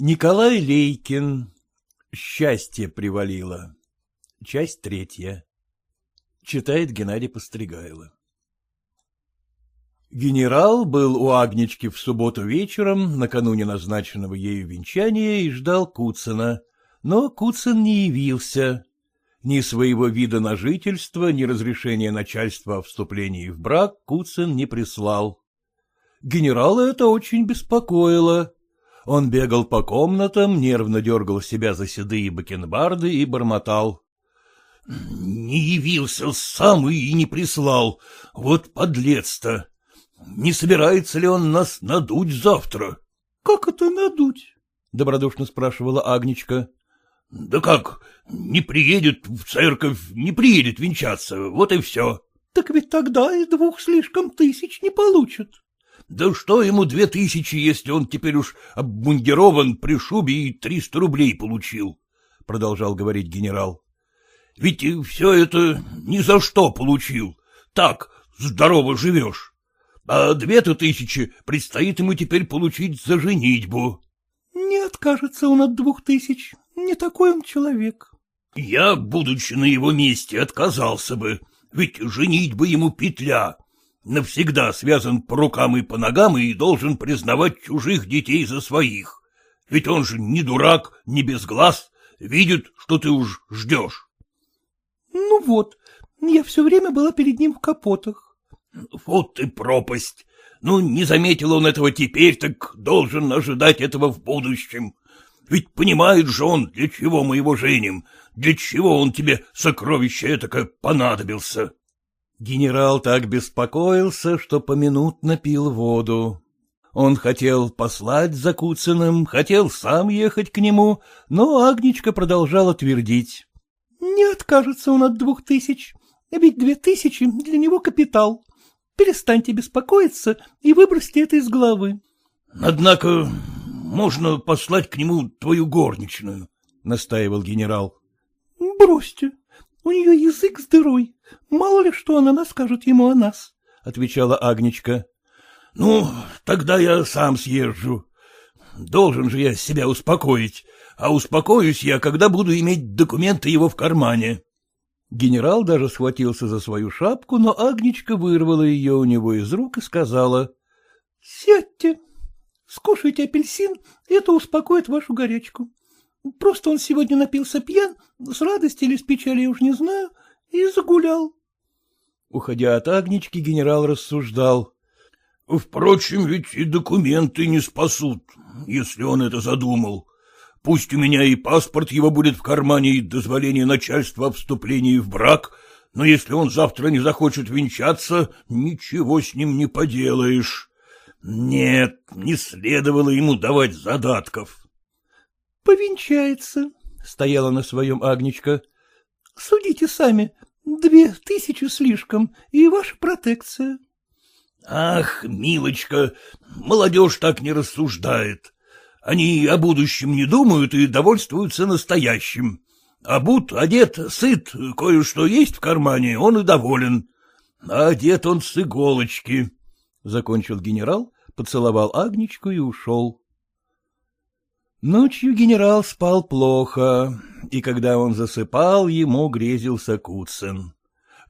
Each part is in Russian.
Николай Лейкин. Счастье привалило. Часть третья. Читает Геннадий Постригайло. Генерал был у Агнички в субботу вечером, накануне назначенного ею венчания, и ждал Куцина. Но Куцин не явился. Ни своего вида на жительство, ни разрешения начальства о вступлении в брак Куцин не прислал. Генерала это очень беспокоило. Он бегал по комнатам, нервно дергал себя за седые бакенбарды и бормотал. — Не явился сам и не прислал. Вот подлец-то. Не собирается ли он нас надуть завтра? — Как это надуть? — добродушно спрашивала Агничка. — Да как, не приедет в церковь, не приедет венчаться, вот и все. — Так ведь тогда и двух слишком тысяч не получат. Да что ему две тысячи, если он теперь уж обмундирован при шубе и триста рублей получил, — продолжал говорить генерал. — Ведь все это ни за что получил. Так, здорово живешь. А две-то тысячи предстоит ему теперь получить за женитьбу. — Не откажется он от двух тысяч. Не такой он человек. — Я, будучи на его месте, отказался бы, ведь женить бы ему петля, навсегда связан по рукам и по ногам и должен признавать чужих детей за своих. Ведь он же не дурак, не без глаз, видит, что ты уж ждешь. — Ну вот, я все время была перед ним в капотах. — Вот и пропасть. Ну, не заметил он этого теперь, так должен ожидать этого в будущем. Ведь понимает же он, для чего мы его женим, для чего он тебе сокровище этакое понадобился. Генерал так беспокоился, что поминутно пил воду. Он хотел послать за Куциным, хотел сам ехать к нему, но Агничка продолжала твердить. — Не откажется он от двух тысяч, ведь две тысячи для него капитал. Перестаньте беспокоиться и выбросьте это из головы. — Однако можно послать к нему твою горничную, — настаивал генерал. — Бросьте, у нее язык с дырой. Мало ли что она скажет ему о нас, — отвечала Агнечка. — Ну, тогда я сам съезжу. Должен же я себя успокоить, а успокоюсь я, когда буду иметь документы его в кармане. Генерал даже схватился за свою шапку, но Агнечка вырвала ее у него из рук и сказала. — Сядьте, скушайте апельсин, это успокоит вашу горячку. Просто он сегодня напился пьян, с радости или с печали, я уж не знаю, и загулял. Уходя от Агнички, генерал рассуждал. — Впрочем, ведь и документы не спасут, если он это задумал. Пусть у меня и паспорт его будет в кармане, и дозволение начальства о вступлении в брак, но если он завтра не захочет венчаться, ничего с ним не поделаешь. Нет, не следовало ему давать задатков. — Повенчается, — стояла на своем Агничка. — Судите сами, две тысячи слишком, и ваша протекция. — Ах, милочка, молодежь так не рассуждает. Они о будущем не думают и довольствуются настоящим. А будь одет, сыт, кое-что есть в кармане, он и доволен. А одет он с иголочки, — закончил генерал, поцеловал Агничку и ушел. Ночью генерал спал плохо, и когда он засыпал, ему грезился Куцин.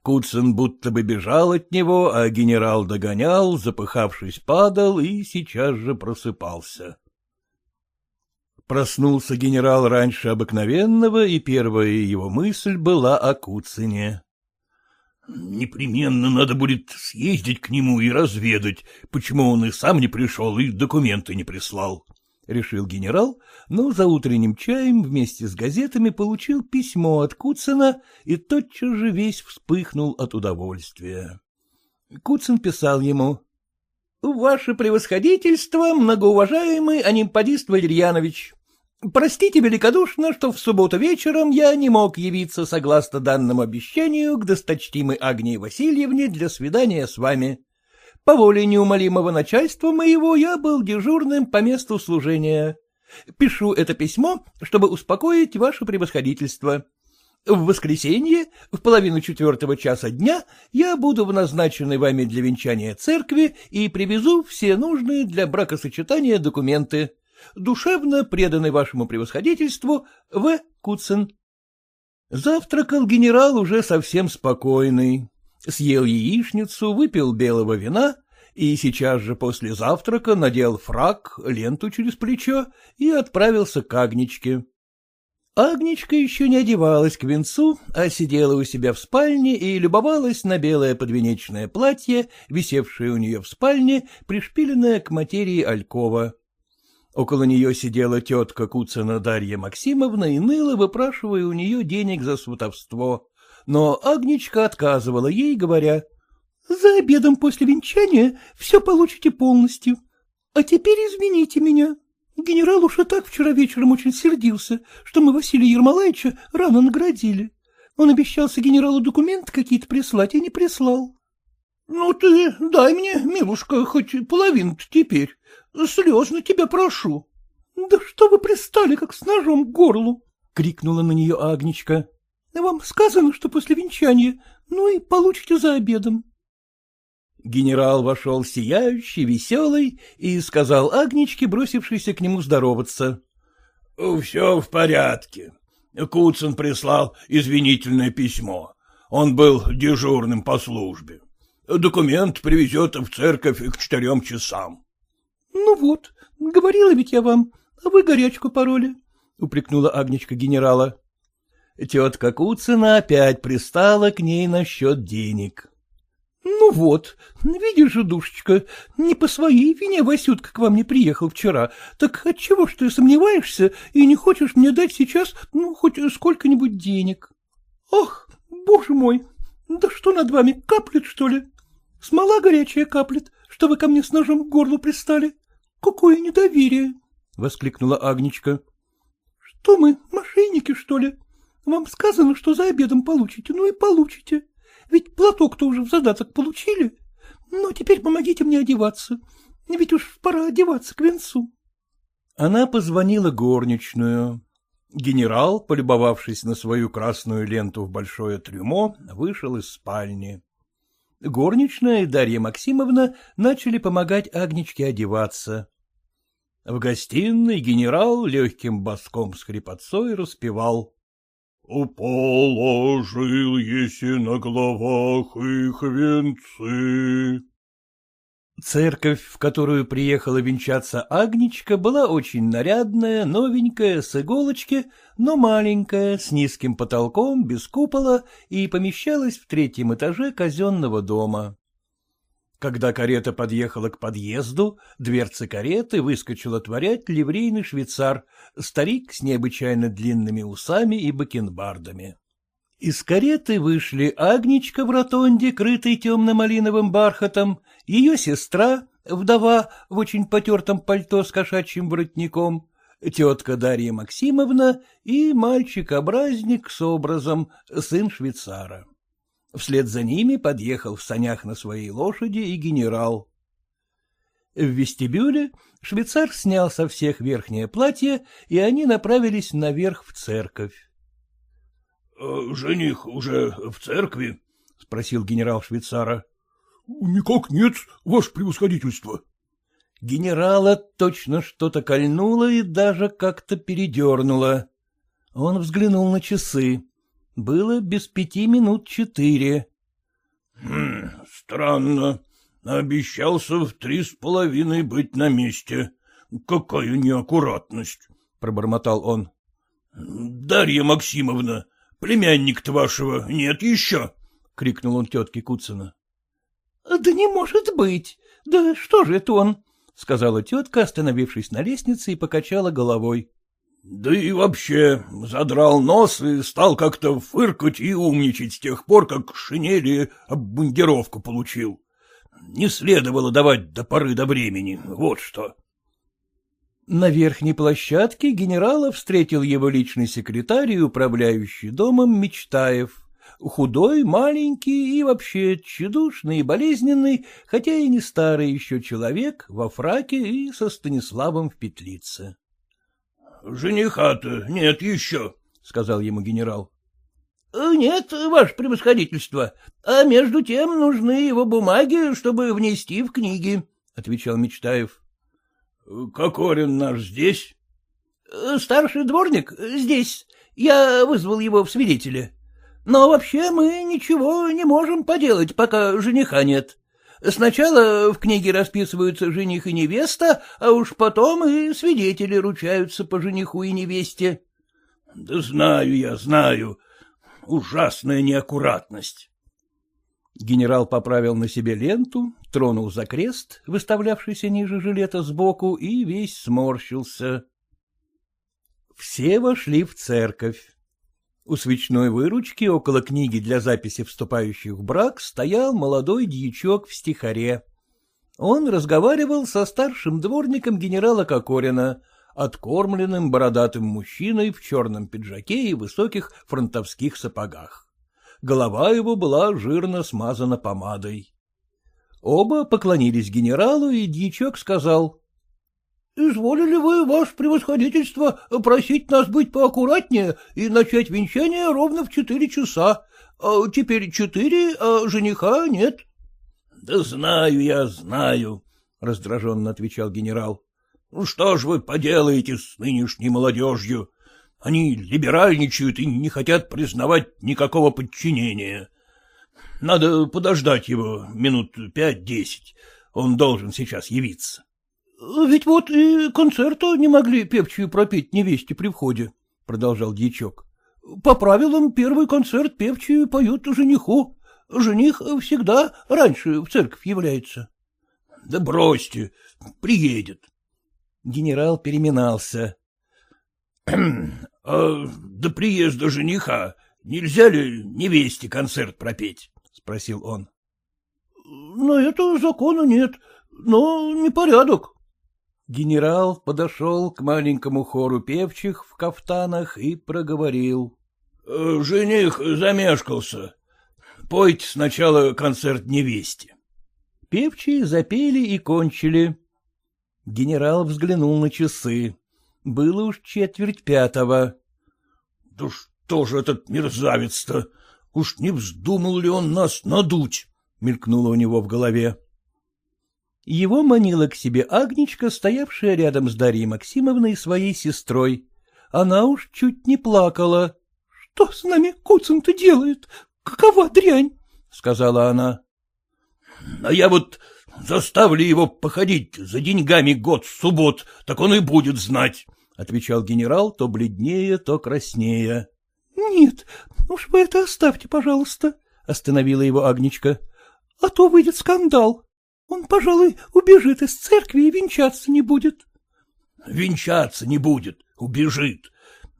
Куцин будто бы бежал от него, а генерал догонял, запыхавшись, падал и сейчас же просыпался. Проснулся генерал раньше обыкновенного, и первая его мысль была о Куцине. Непременно надо будет съездить к нему и разведать, почему он и сам не пришел, и документы не прислал решил генерал, но за утренним чаем вместе с газетами получил письмо от Куцина и тотчас же весь вспыхнул от удовольствия. Куцин писал ему. — Ваше превосходительство, многоуважаемый анимпадист Валерьянович, простите великодушно, что в субботу вечером я не мог явиться согласно данному обещанию к досточтимой Агнии Васильевне для свидания с вами. По воле неумолимого начальства моего я был дежурным по месту служения. Пишу это письмо, чтобы успокоить ваше превосходительство. В воскресенье, в половину четвертого часа дня, я буду в назначенной вами для венчания церкви и привезу все нужные для бракосочетания документы. Душевно преданный вашему превосходительству В. Куцин. Завтракал генерал уже совсем спокойный. Съел яичницу, выпил белого вина и сейчас же после завтрака надел фраг, ленту через плечо и отправился к Агничке. Агничка еще не одевалась к венцу, а сидела у себя в спальне и любовалась на белое подвенечное платье, висевшее у нее в спальне, пришпиленное к материи Алькова. Около нее сидела тетка Куцина Дарья Максимовна и ныла, выпрашивая у нее денег за сватовство. Но Агничка отказывала ей, говоря, — За обедом после венчания все получите полностью. А теперь извините меня. Генерал уж и так вчера вечером очень сердился, что мы Василия Ермолаевича рано наградили. Он обещался генералу документы какие-то прислать и не прислал. — Ну ты дай мне, милушка, хоть половину-то теперь. Слезно тебя прошу. — Да что вы пристали, как с ножом к горлу? — крикнула на нее Агничка. — Вам сказано, что после венчания, ну и получите за обедом. Генерал вошел сияющий, веселый, и сказал Агничке, бросившейся к нему здороваться. — Все в порядке. Куцин прислал извинительное письмо. Он был дежурным по службе. Документ привезет в церковь к четырем часам. — Ну вот, говорила ведь я вам, а вы горячку пороли, — упрекнула Агничка генерала. Тетка Куцина опять пристала к ней насчет денег. — Ну вот, видишь же, душечка, не по своей вине Васютка к вам не приехал вчера, так отчего ж ты сомневаешься и не хочешь мне дать сейчас, ну, хоть сколько-нибудь денег? Ах, боже мой, да что над вами, каплет, что ли? Смола горячая каплет, что вы ко мне с ножом к горлу пристали. Какое недоверие! — воскликнула Агничка. — Что мы, мошенники, что ли? Вам сказано, что за обедом получите, ну и получите. Ведь платок-то уже в задаток получили. Ну, теперь помогите мне одеваться. Ведь уж пора одеваться к венцу. Она позвонила горничную. Генерал, полюбовавшись на свою красную ленту в большое трюмо, вышел из спальни. Горничная и Дарья Максимовна начали помогать Агничке одеваться. В гостиной генерал легким боском с хрипотцой распевал. Положил еси на головах их венцы. Церковь, в которую приехала венчаться Агничка, была очень нарядная, новенькая, с иголочки, но маленькая, с низким потолком, без купола и помещалась в третьем этаже казенного дома. Когда карета подъехала к подъезду, дверцы кареты выскочил отворять ливрейный швейцар, старик с необычайно длинными усами и бакенбардами. Из кареты вышли Агничка в ротонде, крытой темно-малиновым бархатом, ее сестра, вдова в очень потертом пальто с кошачьим воротником, тетка Дарья Максимовна и мальчик-образник с образом, сын швейцара. Вслед за ними подъехал в санях на своей лошади и генерал. В вестибюле швейцар снял со всех верхнее платье, и они направились наверх в церковь. «Э, — Жених уже в церкви? — спросил генерал швейцара. — Никак нет, ваше превосходительство. Генерала точно что-то кольнуло и даже как-то передернуло. Он взглянул на часы. Было без пяти минут четыре. Хм, — Странно. Обещался в три с половиной быть на месте. Какая неаккуратность, — пробормотал он. — Дарья Максимовна, племянник-то вашего нет еще? — крикнул он тетке Куцина. — Да не может быть. Да что же это он? — сказала тетка, остановившись на лестнице и покачала головой. Да и вообще, задрал нос и стал как-то фыркать и умничать с тех пор, как шинели обмундировку получил. Не следовало давать до поры до времени, вот что. На верхней площадке генерала встретил его личный секретарь и управляющий домом Мечтаев. Худой, маленький и вообще тщедушный и болезненный, хотя и не старый еще человек, во фраке и со Станиславом в петлице. — Жениха-то нет еще, — сказал ему генерал. — Нет, ваше превосходительство, а между тем нужны его бумаги, чтобы внести в книги, — отвечал Мечтаев. — Кокорин наш здесь? — Старший дворник здесь. Я вызвал его в свидетели. Но вообще мы ничего не можем поделать, пока жениха нет. Сначала в книге расписываются жених и невеста, а уж потом и свидетели ручаются по жениху и невесте. — Да знаю я, знаю. Ужасная неаккуратность. Генерал поправил на себе ленту, тронул за крест, выставлявшийся ниже жилета сбоку, и весь сморщился. Все вошли в церковь. У свечной выручки около книги для записи вступающих в брак стоял молодой дьячок в стихаре. Он разговаривал со старшим дворником генерала Кокорина, откормленным бородатым мужчиной в черном пиджаке и высоких фронтовских сапогах. Голова его была жирно смазана помадой. Оба поклонились генералу, и дьячок сказал. — Изволили вы, ваше превосходительство, просить нас быть поаккуратнее и начать венчание ровно в четыре часа. А теперь четыре, а жениха нет. — Да знаю я, знаю, — раздраженно отвечал генерал. Ну что ж вы поделаете с нынешней молодежью? Они либеральничают и не хотят признавать никакого подчинения. Надо подождать его минут пять-десять. Он должен сейчас явиться. — Ведь вот и концерта не могли певчую пропеть невесте при входе, — продолжал дьячок. — По правилам первый концерт певчую поют жениху. Жених всегда раньше в церковь является. — Да бросьте, приедет. Генерал переминался. — А до приезда жениха нельзя ли невесте концерт пропеть? — спросил он. — На это закона нет, но непорядок. Генерал подошел к маленькому хору певчих в кафтанах и проговорил. «Э, — Жених замешкался. Пойте сначала концерт невесте. Певчие запели и кончили. Генерал взглянул на часы. Было уж четверть пятого. — Да что же этот мерзавец-то? Уж не вздумал ли он нас надуть? — мелькнуло у него в голове. Его манила к себе Агничка, стоявшая рядом с Дарьей Максимовной, своей сестрой. Она уж чуть не плакала. — Что с нами Куцин-то делает? Какова дрянь? — сказала она. — А я вот Заставлю его походить за деньгами год суббот, так он и будет знать, — отвечал генерал, то бледнее, то краснее. — Нет, уж вы это оставьте, пожалуйста, — остановила его Агничка. — А то выйдет скандал. Он, пожалуй, убежит из церкви и венчаться не будет. — Венчаться не будет, убежит.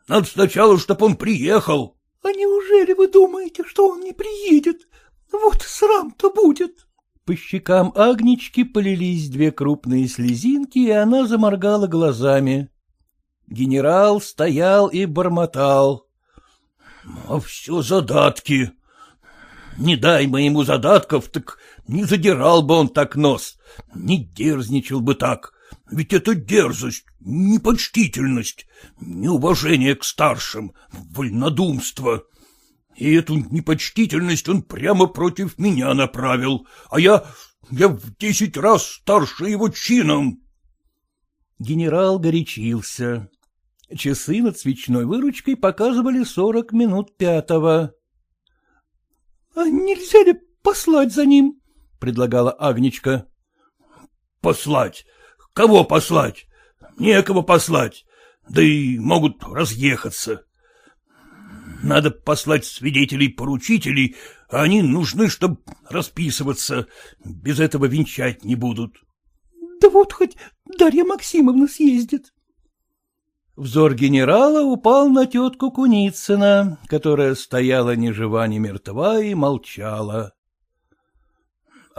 Надо сначала, чтоб он приехал. — А неужели вы думаете, что он не приедет? Вот срам-то будет. По щекам Агнички полились две крупные слезинки, и она заморгала глазами. Генерал стоял и бормотал. — А все задатки. Не дай мы ему задатков, так не задирал бы он так нос, не дерзничал бы так. Ведь это дерзость, непочтительность, неуважение к старшим, вольнодумство. И эту непочтительность он прямо против меня направил, а я... я в десять раз старше его чином. Генерал горячился. Часы над свечной выручкой показывали сорок минут пятого. — А нельзя ли послать за ним? — предлагала Агничка. — Послать? Кого послать? Некого послать. Да и могут разъехаться. Надо послать свидетелей-поручителей, а они нужны, чтобы расписываться. Без этого венчать не будут. — Да вот хоть Дарья Максимовна съездит. Взор генерала упал на тетку Куницына, которая стояла ни жива, ни мертва и молчала. —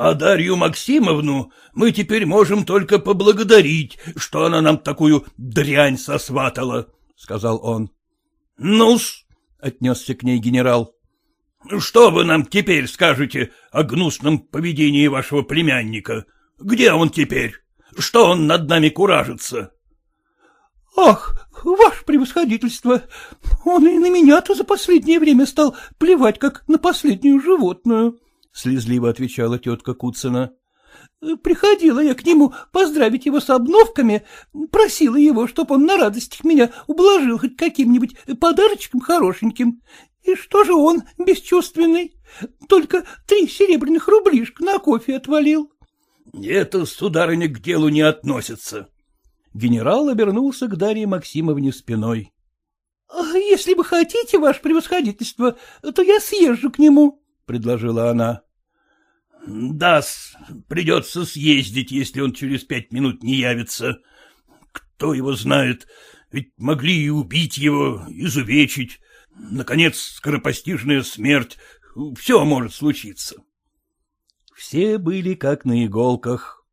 А Дарью Максимовну мы теперь можем только поблагодарить, что она нам такую дрянь сосватала, — сказал он. — Ну-с, — отнесся к ней генерал. — Что вы нам теперь скажете о гнусном поведении вашего племянника? Где он теперь? Что он над нами куражится? — Ах, ваше превосходительство, он и на меня-то за последнее время стал плевать, как на последнюю животную, — слезливо отвечала тетка Куцина. Приходила я к нему поздравить его с обновками, просила его, чтоб он на радостях меня ублажил хоть каким-нибудь подарочком хорошеньким. И что же он, бесчувственный, только три серебряных рублишка на кофе отвалил. — Это, сударыня, к делу не относится. Генерал обернулся к Дарье Максимовне спиной. — Если вы хотите, ваше превосходительство, то я съезжу к нему, — предложила она. — Да, придется съездить, если он через пять минут не явится. Кто его знает, ведь могли и убить его, изувечить. Наконец, скоропостижная смерть. Все может случиться. Все были как на иголках.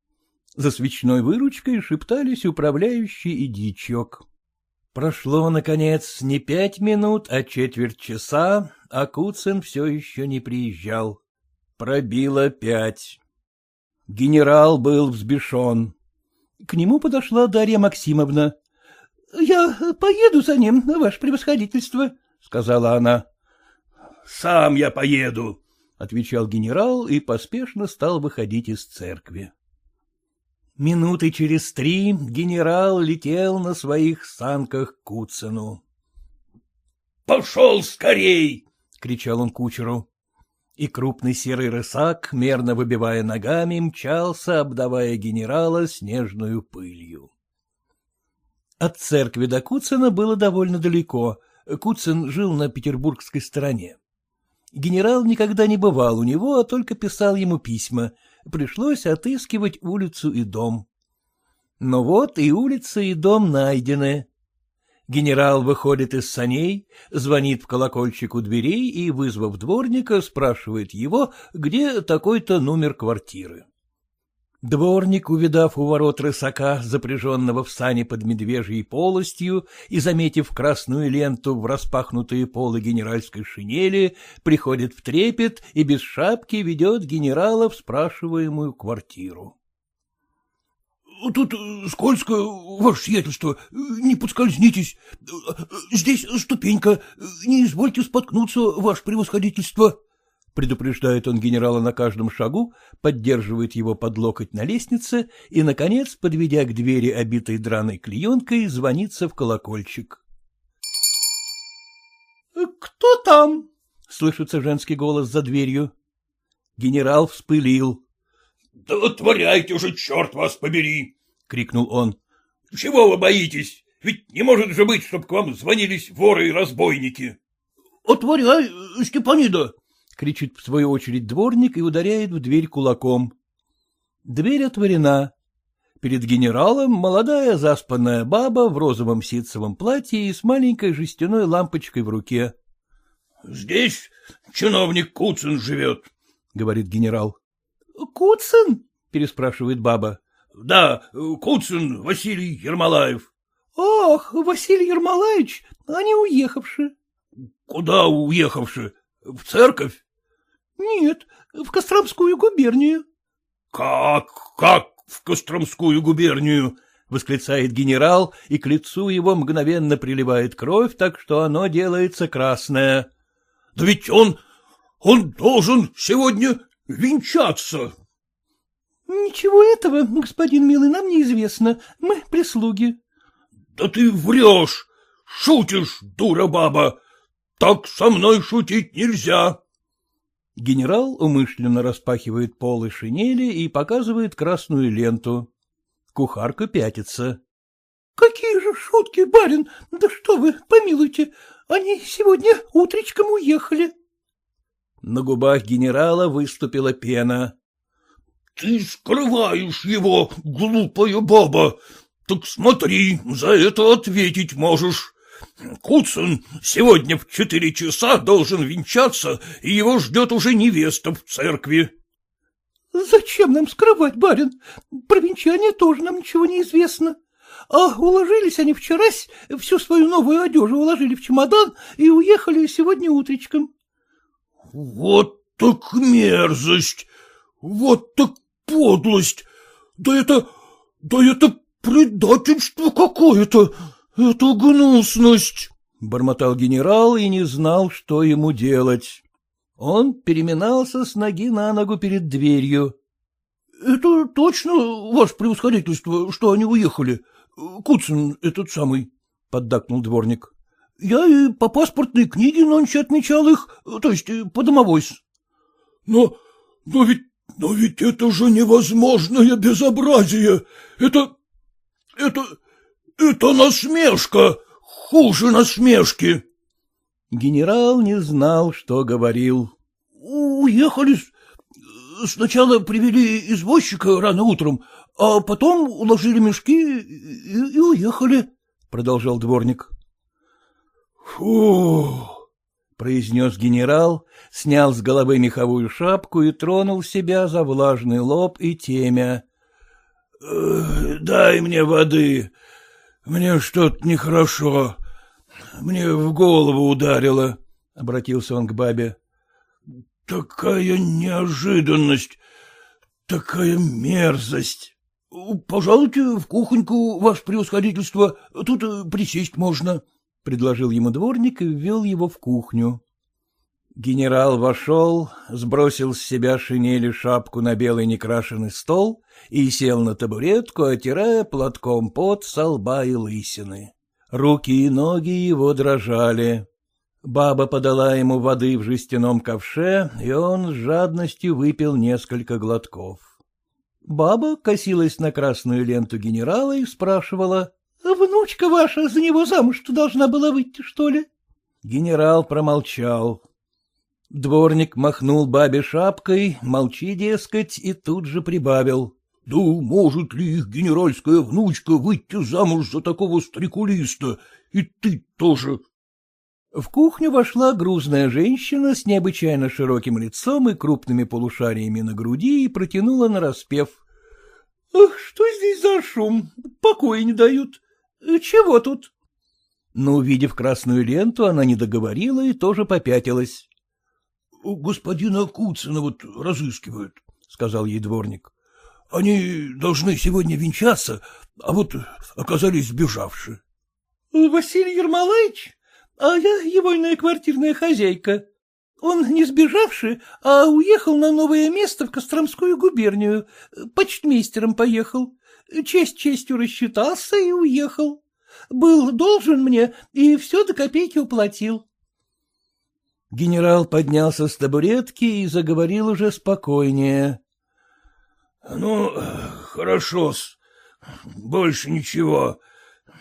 За свечной выручкой шептались управляющий и дьячок. Прошло, наконец, не пять минут, а четверть часа, а Куцин все еще не приезжал. Пробило пять. Генерал был взбешен. К нему подошла Дарья Максимовна. — Я поеду за ним, ваше превосходительство, — сказала она. — Сам я поеду, — отвечал генерал и поспешно стал выходить из церкви. Минуты через три генерал летел на своих санках к Куцину. — Пошел скорей! — кричал он кучеру и крупный серый рысак, мерно выбивая ногами, мчался, обдавая генерала снежную пылью. От церкви до Куцина было довольно далеко. Куцин жил на петербургской стороне. Генерал никогда не бывал у него, а только писал ему письма. Пришлось отыскивать улицу и дом. Но вот и улица, и дом найдены. Генерал выходит из саней, звонит в колокольчик у дверей и, вызвав дворника, спрашивает его, где такой-то номер квартиры. Дворник, увидав у ворот рысака, запряженного в сане под медвежьей полостью, и, заметив красную ленту в распахнутые полы генеральской шинели, приходит в трепет и без шапки ведет генерала в спрашиваемую квартиру. — Тут э, скользко, ваше сиятельство, не подскользнитесь. Здесь ступенька, не извольте споткнуться, ваше превосходительство. Предупреждает он генерала на каждом шагу, поддерживает его под локоть на лестнице и, наконец, подведя к двери, обитой драной клеенкой, звонится в колокольчик. — Кто там? — слышится женский голос за дверью. Генерал вспылил. — Да отворяйте уже, черт вас побери! — крикнул он. — Чего вы боитесь? Ведь не может же быть, чтобы к вам звонились воры и разбойники. — Отворяй, Степанида! — кричит в свою очередь дворник и ударяет в дверь кулаком. Дверь отворена. Перед генералом молодая заспанная баба в розовом ситцевом платье и с маленькой жестяной лампочкой в руке. — Здесь чиновник Куцин живет, — говорит генерал. — Куцин? — переспрашивает баба. — Да, Куцин Василий Ермолаев. — Ах, Василий Ермолаевич, они уехавши. — Куда уехавши? В церковь? — Нет, в Костромскую губернию. — Как, как в Костромскую губернию? — восклицает генерал, и к лицу его мгновенно приливает кровь, так что оно делается красное. — Да ведь он... он должен сегодня венчаться. — Ничего этого, господин милый, нам неизвестно. Мы прислуги. — Да ты врешь! Шутишь, дура баба! Так со мной шутить нельзя! Генерал умышленно распахивает полы шинели и показывает красную ленту. Кухарка пятится. — Какие же шутки, барин! Да что вы, помилуйте, они сегодня утречком уехали. На губах генерала выступила пена. — Ты скрываешь его, глупая баба. Так смотри, за это ответить можешь. Куцин сегодня в четыре часа должен венчаться, и его ждет уже невеста в церкви. — Зачем нам скрывать, барин? Про венчание тоже нам ничего не известно. А уложились они вчерась, всю свою новую одежду уложили в чемодан и уехали сегодня утречком. — Вот так мерзость! Вот так подлость! Да это... да это предательство какое-то! Это гнусность! — бормотал генерал и не знал, что ему делать. Он переминался с ноги на ногу перед дверью. — Это точно, ваше превосходительство, что они уехали. Куцин этот самый, — поддакнул дворник. — Я и по паспортной книге нонче отмечал их, то есть по домовой. — Но, но ведь, но ведь это же невозможное безобразие. Это, это, это насмешка, хуже насмешки. Генерал не знал, что говорил. — Уехали. Сначала привели извозчика рано утром, а потом уложили мешки и, и уехали, — продолжал дворник. — Фу! — произнес генерал, снял с головы меховую шапку и тронул себя за влажный лоб и темя. — Дай мне воды, мне что-то нехорошо. Мне в голову ударило, — обратился он к бабе. — Такая неожиданность, такая мерзость. — Пожалуйте в кухоньку, ваше превосходительство, тут присесть можно, — предложил ему дворник и ввел его в кухню. Генерал вошел, сбросил с себя шинели шапку на белый некрашенный стол и сел на табуретку, отирая платком пот со лба и лысины. Руки и ноги его дрожали. Баба подала ему воды в жестяном ковше, и он с жадностью выпил несколько глотков. Баба косилась на красную ленту генерала и спрашивала. — Внучка ваша за него замуж-то должна была выйти, что ли? Генерал промолчал. Дворник махнул бабе шапкой, молчи, дескать, и тут же прибавил. — Да может ли их генеральская внучка выйти замуж за такого стрекулиста? И ты тоже. В кухню вошла грузная женщина с необычайно широким лицом и крупными полушариями на груди и протянула нараспев. — Ах, что здесь за шум? Покоя не дают. Чего тут? Но, увидев красную ленту, она не договорила и тоже попятилась. — Господина Куцина вот разыскивают, — сказал ей дворник. — Они должны сегодня венчаться, а вот оказались сбежавши. — Василий Ермолаевич? А я его иная квартирная хозяйка. Он не сбежавший, а уехал на новое место в Костромскую губернию. Почтмейстером поехал. Честь честью рассчитался и уехал. Был должен мне и все до копейки уплатил. Генерал поднялся с табуретки и заговорил уже спокойнее. — Ну, хорошо-с, больше ничего.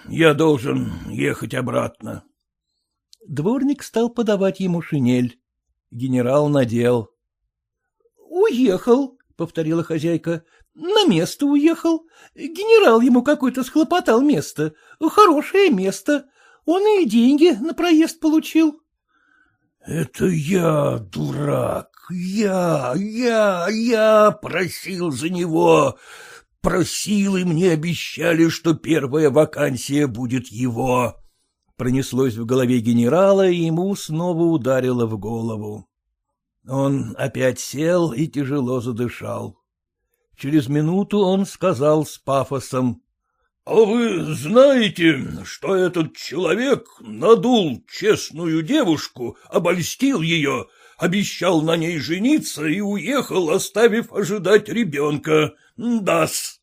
Я должен ехать обратно. Дворник стал подавать ему шинель. Генерал надел. — Уехал, — повторила хозяйка. — На место уехал. Генерал ему какой-то схлопотал место. Хорошее место. Он и деньги на проезд получил. Это я, дурак, я, я, я просил за него. Просил, и мне обещали, что первая вакансия будет его. Пронеслось в голове генерала, и ему снова ударило в голову. Он опять сел и тяжело задышал. Через минуту он сказал с пафосом. — А вы знаете, что этот человек надул честную девушку, обольстил ее, обещал на ней жениться и уехал, оставив ожидать ребенка? Дас.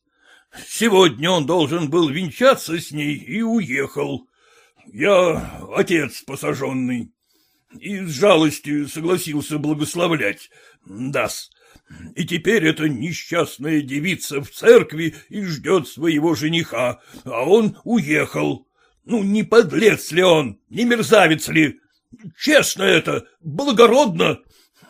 Сегодня он должен был венчаться с ней и уехал. Я отец посаженный. И с жалостью согласился благословлять. Дас. И теперь эта несчастная девица в церкви и ждет своего жениха, а он уехал. Ну, не подлец ли он, не мерзавец ли? Честно это, благородно.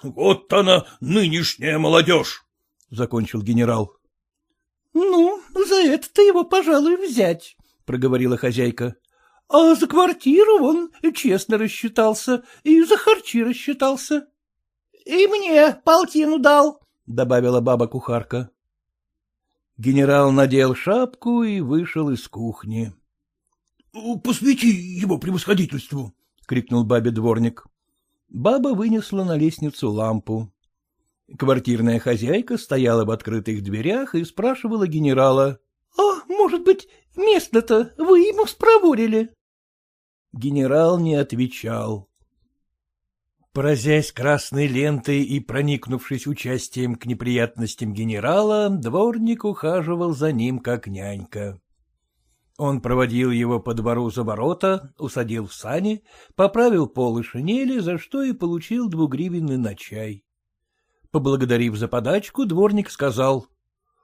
Вот она, нынешняя молодежь, — закончил генерал. — Ну, за это-то его, пожалуй, взять, — проговорила хозяйка. — А за квартиру он честно рассчитался и за харчи рассчитался. — И мне полтину дал, — добавила баба-кухарка. Генерал надел шапку и вышел из кухни. — Посвети его превосходительству! — крикнул бабе дворник. Баба вынесла на лестницу лампу. Квартирная хозяйка стояла в открытых дверях и спрашивала генерала. — А, может быть, место-то вы ему спроворили? Генерал не отвечал. Поразясь красной лентой и проникнувшись участием к неприятностям генерала, дворник ухаживал за ним как нянька. Он проводил его по двору за ворота, усадил в сани, поправил полы шинели, за что и получил двугривенный на чай. Поблагодарив за подачку, дворник сказал.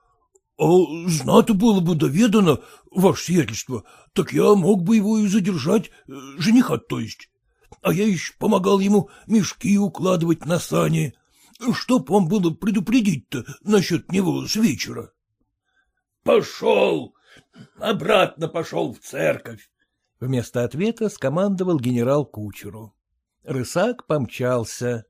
— А знато было бы доведано, ваше сиятельство, так я мог бы его и задержать, э, жениха то есть а я еще помогал ему мешки укладывать на сани. Чтоб вам было предупредить-то насчет него с вечера? — Пошел! Обратно пошел в церковь! Вместо ответа скомандовал генерал кучеру. Рысак помчался.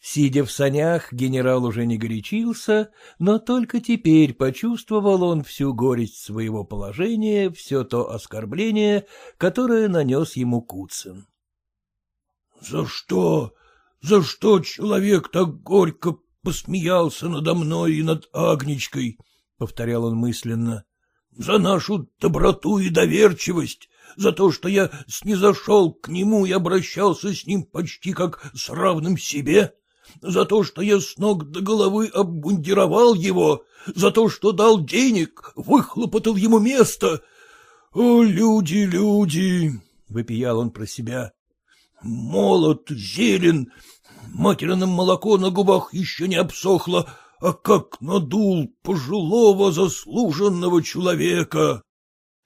Сидя в санях, генерал уже не горячился, но только теперь почувствовал он всю горесть своего положения, все то оскорбление, которое нанес ему Куцин. — За что? За что человек так горько посмеялся надо мной и над Агнечкой? — повторял он мысленно. — За нашу доброту и доверчивость, за то, что я снизошел к нему и обращался с ним почти как с равным себе, за то, что я с ног до головы обмундировал его, за то, что дал денег, выхлопотал ему место. О, люди, люди! — выпиял он про себя. Молод, зелен, материным молоко на губах еще не обсохло, а как надул пожилого заслуженного человека.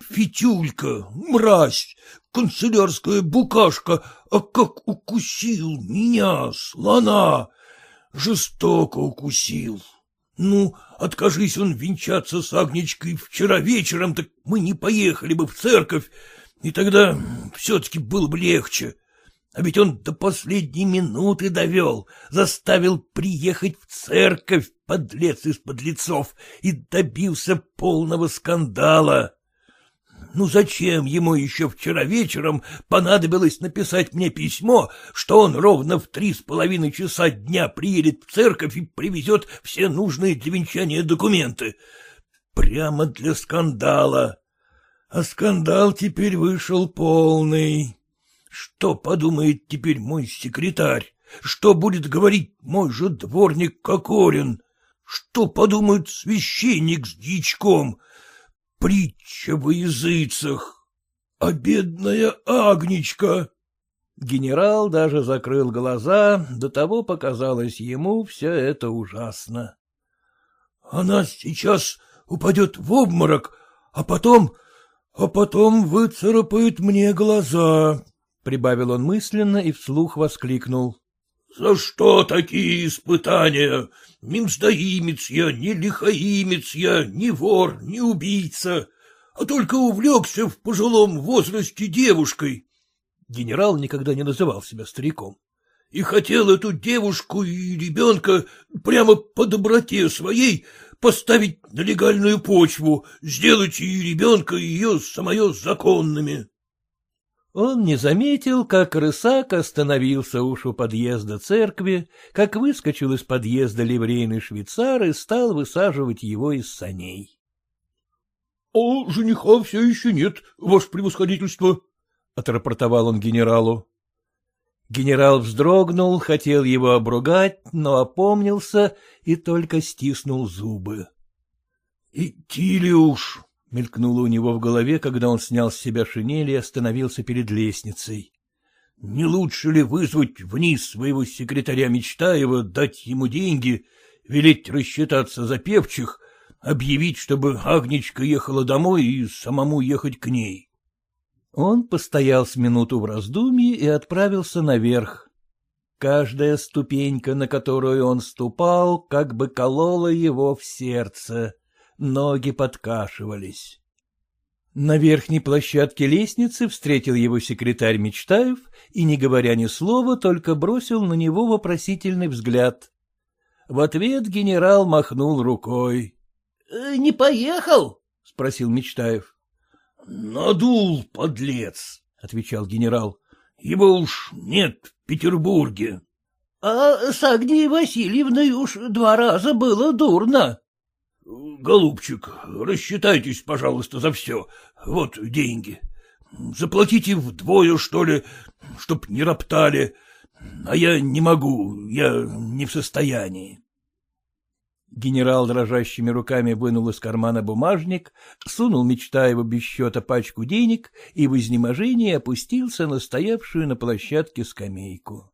Фитюлька, мразь, канцелярская букашка, а как укусил меня, слона, жестоко укусил. Ну, откажись он венчаться с Агнечкой вчера вечером, так мы не поехали бы в церковь, и тогда все-таки было бы легче. А ведь он до последней минуты довел, заставил приехать в церковь, подлец из подлецов, и добился полного скандала. Ну зачем ему еще вчера вечером понадобилось написать мне письмо, что он ровно в три с половиной часа дня приедет в церковь и привезет все нужные для венчания документы? Прямо для скандала. А скандал теперь вышел полный. Что подумает теперь мой секретарь? Что будет говорить мой же дворник Кокорин? Что подумает священник с дичком? Притча во языцах. А бедная Агнечка! Генерал даже закрыл глаза, до того показалось ему все это ужасно. Она сейчас упадет в обморок, а потом... а потом выцарапает мне глаза. — прибавил он мысленно и вслух воскликнул. — За что такие испытания? Мимсдаимец я, не лихаимец я, не вор, не убийца, а только увлекся в пожилом возрасте девушкой. Генерал никогда не называл себя стариком. И хотел эту девушку и ребенка прямо по доброте своей поставить на легальную почву, сделать и ребенка, и ее самое законными. Он не заметил, как рысак остановился уж у подъезда церкви, как выскочил из подъезда ливрейный швейцар и стал высаживать его из саней. — А жениха все еще нет, ваше превосходительство, — отрапортовал он генералу. Генерал вздрогнул, хотел его обругать, но опомнился и только стиснул зубы. — Идти ли уж? Мелькнуло у него в голове, когда он снял с себя шинель и остановился перед лестницей. Не лучше ли вызвать вниз своего секретаря Мечтаева, дать ему деньги, велеть рассчитаться за певчих, объявить, чтобы Агнечка ехала домой и самому ехать к ней? Он постоял с минуту в раздумье и отправился наверх. Каждая ступенька, на которую он ступал, как бы колола его в сердце ноги подкашивались. На верхней площадке лестницы встретил его секретарь Мечтаев и, не говоря ни слова, только бросил на него вопросительный взгляд. В ответ генерал махнул рукой. «Э, — Не поехал? — спросил Мечтаев. — Надул, подлец, — отвечал генерал. — Его уж нет в Петербурге. — А с Агнией Васильевной уж два раза было дурно. — Голубчик, рассчитайтесь, пожалуйста, за все. Вот деньги. Заплатите вдвое, что ли, чтоб не роптали. — А я не могу, я не в состоянии. Генерал дрожащими руками вынул из кармана бумажник, сунул Мечтаеву без счета пачку денег и в изнеможении опустился на стоявшую на площадке скамейку.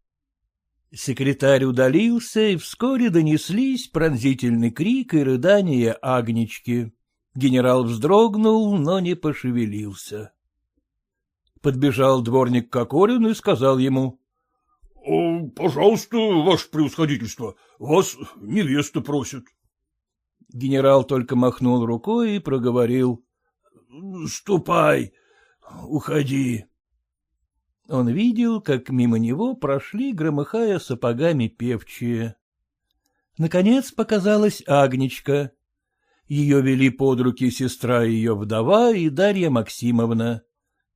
Секретарь удалился, и вскоре донеслись пронзительный крик и рыдание Агнички. Генерал вздрогнул, но не пошевелился. Подбежал дворник Кокорин и сказал ему. — Пожалуйста, ваше превосходительство, вас невеста просит. Генерал только махнул рукой и проговорил. — Ступай, уходи. Он видел, как мимо него прошли, громыхая сапогами певчие. Наконец показалась Агнечка. Ее вели под руки сестра ее вдова и Дарья Максимовна.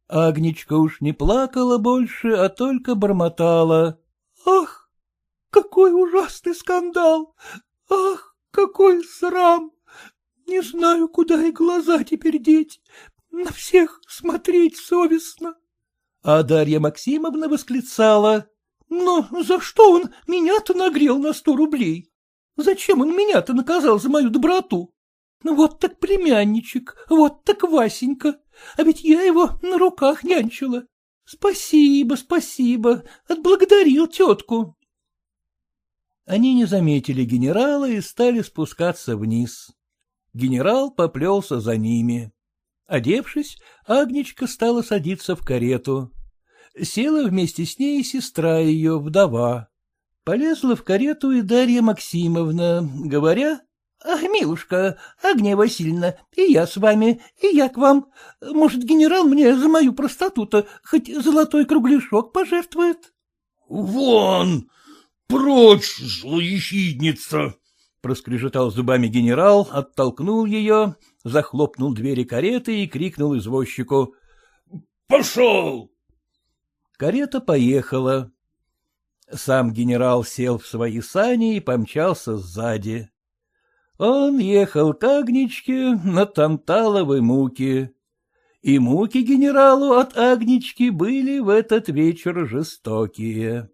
Агнечка уж не плакала больше, а только бормотала. — Ах, какой ужасный скандал! Ах, какой срам! Не знаю, куда и глаза теперь деть. На всех смотреть совестно. А Дарья Максимовна восклицала. — Но за что он меня-то нагрел на сто рублей? Зачем он меня-то наказал за мою доброту? Вот так племянничек, вот так Васенька, а ведь я его на руках нянчила. Спасибо, спасибо, отблагодарил тетку. Они не заметили генерала и стали спускаться вниз. Генерал поплелся за ними. Одевшись, Агнечка стала садиться в карету. Села вместе с ней сестра ее, вдова. Полезла в карету и Дарья Максимовна, говоря, — Ах, милушка, Агния Васильевна, и я с вами, и я к вам. Может, генерал мне за мою простоту-то хоть золотой кругляшок пожертвует? — Вон! Прочь, злоехидница! — проскрежетал зубами генерал, оттолкнул ее, захлопнул двери кареты и крикнул извозчику. — Пошел! Карета поехала. Сам генерал сел в свои сани и помчался сзади. Он ехал к Агничке на танталовой муке. И муки генералу от Агнички были в этот вечер жестокие.